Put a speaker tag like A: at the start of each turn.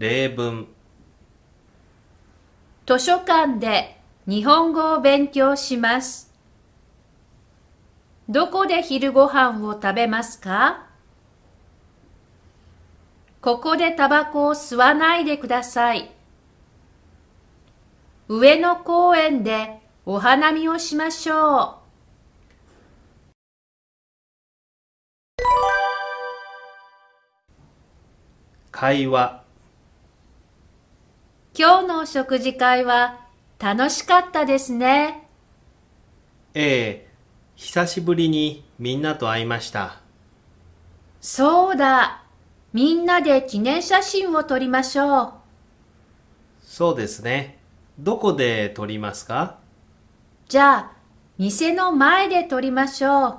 A: 例文
B: 図書館で日本語を勉強します。どこで昼ご飯を食べますか？ここでタバコを吸わないでください。上野公園でお花見をしましょう。
A: 会話
B: 今日のお食事会は楽しかったですね。
A: ええ久しぶりにみんなと会いました
B: そうだ。みんなで記念写真を撮りましょう。
A: そうですねどこで撮りますか？
B: じゃあ、店の前で撮りましょう。